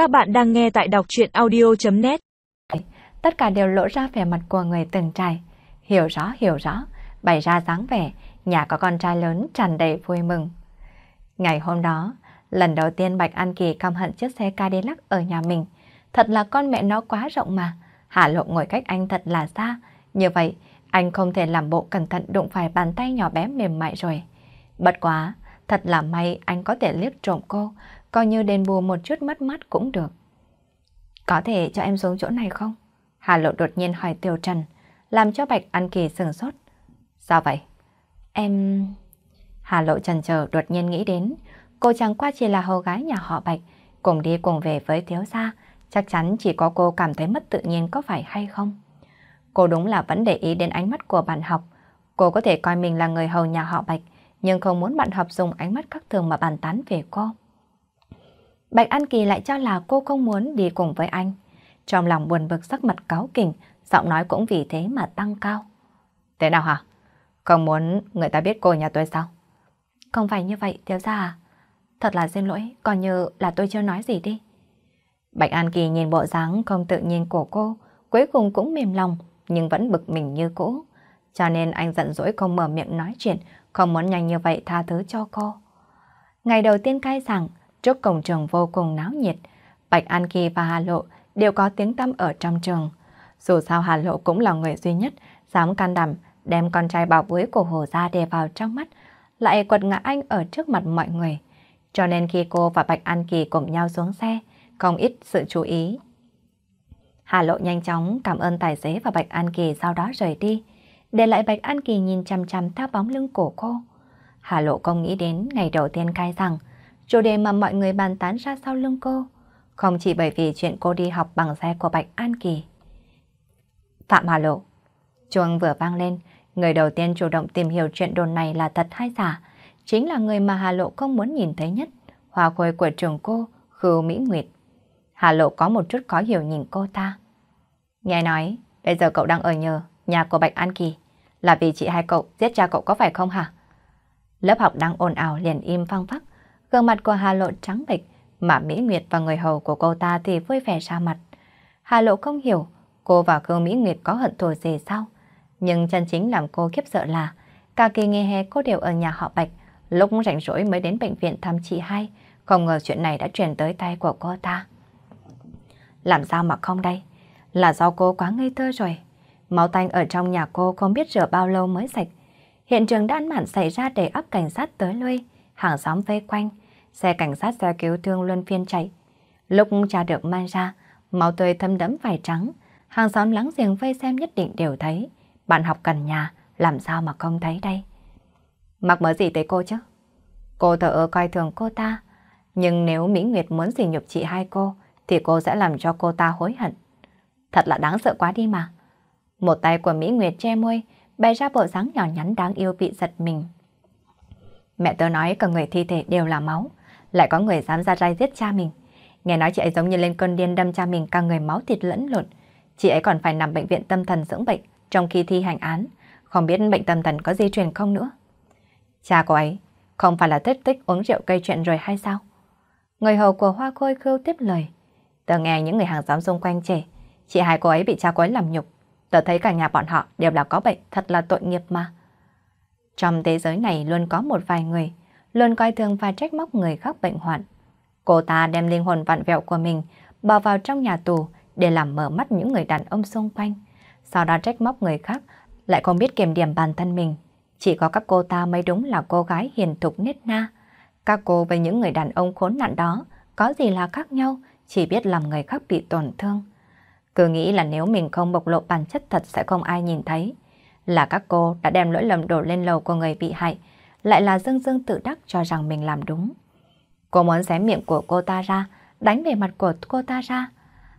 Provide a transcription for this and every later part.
Các bạn đang nghe tại đọc chuyện audio.net Tất cả đều lộ ra vẻ mặt của người từng trải. Hiểu rõ, hiểu rõ, bày ra dáng vẻ, nhà có con trai lớn tràn đầy vui mừng. Ngày hôm đó, lần đầu tiên Bạch An Kỳ căm hận chiếc xe Cadillac ở nhà mình. Thật là con mẹ nó quá rộng mà. Hạ lộ ngồi cách anh thật là xa. Như vậy, anh không thể làm bộ cẩn thận đụng phải bàn tay nhỏ bé mềm mại rồi. Bất quá, thật là may anh có thể liếc trộm cô, coi như đền bù một chút mất mát cũng được. Có thể cho em xuống chỗ này không? Hà Lộ đột nhiên hỏi tiểu Trần, làm cho Bạch An Kỳ sừng sốt. Sao vậy? Em... Hà Lộ trần chờ đột nhiên nghĩ đến, cô chẳng qua chỉ là hầu gái nhà họ Bạch, cùng đi cùng về với thiếu gia, chắc chắn chỉ có cô cảm thấy mất tự nhiên có phải hay không? Cô đúng là vẫn để ý đến ánh mắt của bạn học. Cô có thể coi mình là người hầu nhà họ Bạch, nhưng không muốn bạn học dùng ánh mắt khắc thường mà bàn tán về cô. Bạch An Kỳ lại cho là cô không muốn đi cùng với anh. Trong lòng buồn bực sắc mặt cáo kỉnh, giọng nói cũng vì thế mà tăng cao. Thế nào hả? Không muốn người ta biết cô nhà tôi sao? Không phải như vậy, thiếu gia à? Thật là xin lỗi, còn như là tôi chưa nói gì đi. Bạch An Kỳ nhìn bộ dáng không tự nhiên của cô, cuối cùng cũng mềm lòng, nhưng vẫn bực mình như cũ. Cho nên anh giận dỗi không mở miệng nói chuyện, không muốn nhanh như vậy tha thứ cho cô. Ngày đầu tiên khai giảng, trước cổng trường vô cùng náo nhiệt, Bạch An Kỳ và Hà Lộ đều có tiếng tăm ở trong trường. Dù sao Hà Lộ cũng là người duy nhất dám can đảm đem con trai bảo bối của Hồ Gia đè vào trong mắt, lại quật ngã anh ở trước mặt mọi người. Cho nên khi cô và Bạch An Kỳ cùng nhau xuống xe, không ít sự chú ý. Hà Lộ nhanh chóng cảm ơn tài xế và Bạch An Kỳ sau đó rời đi, để lại Bạch An Kỳ nhìn chằm chằm theo bóng lưng của cô. Hà Lộ không nghĩ đến ngày đầu tiên khai rằng chủ đề mà mọi người bàn tán ra sau lưng cô, không chỉ bởi vì chuyện cô đi học bằng xe của Bạch An Kỳ. Phạm Hà Lộ Chuông vừa vang lên, người đầu tiên chủ động tìm hiểu chuyện đồn này là thật hay giả, chính là người mà Hà Lộ không muốn nhìn thấy nhất, hoa khôi của trường cô, Khưu Mỹ Nguyệt. Hà Lộ có một chút khó hiểu nhìn cô ta. Nghe nói, bây giờ cậu đang ở nhờ, nhà của Bạch An Kỳ, là vì chị hai cậu giết cha cậu có phải không hả? Lớp học đang ồn ào liền im phăng phắc, gương mặt của Hà Lộ trắng bệch, mà Mỹ Nguyệt và người hầu của cô ta thì vui vẻ ra mặt. Hà Lộ không hiểu cô và Khương Mỹ Nguyệt có hận thù gì sao, nhưng chân chính làm cô khiếp sợ là cả kỳ nghỉ hè cô đều ở nhà họ Bạch, lúc rảnh rỗi mới đến bệnh viện thăm chị hai, không ngờ chuyện này đã truyền tới tay của cô ta. Làm sao mà không đây? Là do cô quá ngây thơ rồi. Máu tanh ở trong nhà cô không biết rửa bao lâu mới sạch. Hiện trường đã mạn xảy ra để ấp cảnh sát tới lui, hàng xóm vây quanh, xe cảnh sát xe cứu thương luân phiên chạy. Lúc cha được mang ra, máu tươi thâm đẫm vải trắng, hàng xóm lắng giềng vây xem nhất định đều thấy. Bạn học cần nhà, làm sao mà không thấy đây? Mặc mớ gì tới cô chứ? Cô thở ơ coi thường cô ta, nhưng nếu Mỹ Nguyệt muốn gì nhục chị hai cô, thì cô sẽ làm cho cô ta hối hận. Thật là đáng sợ quá đi mà. Một tay của Mỹ Nguyệt che môi, bày ra bộ dáng nhỏ nhắn đáng yêu bị giật mình. Mẹ tớ nói cả người thi thể đều là máu, lại có người dám ra tay giết cha mình. Nghe nói chị ấy giống như lên cơn điên đâm cha mình cả người máu thịt lẫn lộn. Chị ấy còn phải nằm bệnh viện tâm thần dưỡng bệnh trong khi thi hành án. Không biết bệnh tâm thần có di truyền không nữa. Cha cô ấy không phải là tích tích uống rượu gây chuyện rồi hay sao? Người hầu của Hoa Khôi khưu tiếp lời. Tớ nghe những người hàng xóm xung quanh trẻ, chị hai cô ấy bị cha cô ấy làm nhục. Tớ thấy cả nhà bọn họ đều là có bệnh, thật là tội nghiệp mà. Trong thế giới này luôn có một vài người, luôn coi thường và trách móc người khác bệnh hoạn. Cô ta đem linh hồn vặn vẹo của mình bỏ vào trong nhà tù để làm mở mắt những người đàn ông xung quanh. Sau đó trách móc người khác, lại không biết kiểm điểm bản thân mình. Chỉ có các cô ta mới đúng là cô gái hiền thục nết na. Các cô với những người đàn ông khốn nạn đó có gì là khác nhau, chỉ biết làm người khác bị tổn thương. Cứ nghĩ là nếu mình không bộc lộ bản chất thật sẽ không ai nhìn thấy. Là các cô đã đem lỗi lầm đổ lên lầu của người bị hại, lại là dương dương tự đắc cho rằng mình làm đúng. Cô muốn xé miệng của cô ta ra, đánh về mặt của cô ta ra.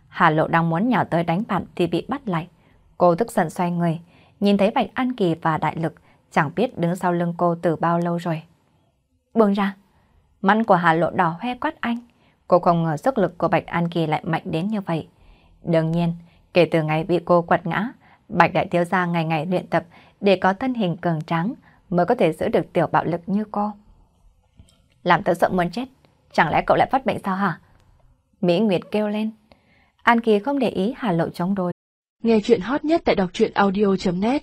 Hà Lộ đang muốn nhào tới đánh bạn thì bị bắt lại. Cô tức giận xoay người, nhìn thấy Bạch An Kỳ và Đại Lực chẳng biết đứng sau lưng cô từ bao lâu rồi. Buông ra, mắt của Hà Lộ đỏ hoe quát anh. Cô không ngờ sức lực của Bạch An Kỳ lại mạnh đến như vậy. Đương nhiên, kể từ ngày bị cô quật ngã, Bạch Đại Thiếu Gia ngày ngày luyện tập để có thân hình cường tráng mới có thể giữ được tiểu bạo lực như cô. Làm tớ sợ muốn chết, chẳng lẽ cậu lại phát bệnh sao hả? Mỹ Nguyệt kêu lên. An Kỳ không để ý Hà Lộ chống đối. Nghe chuyện hot nhất tại đọc truyện audio.net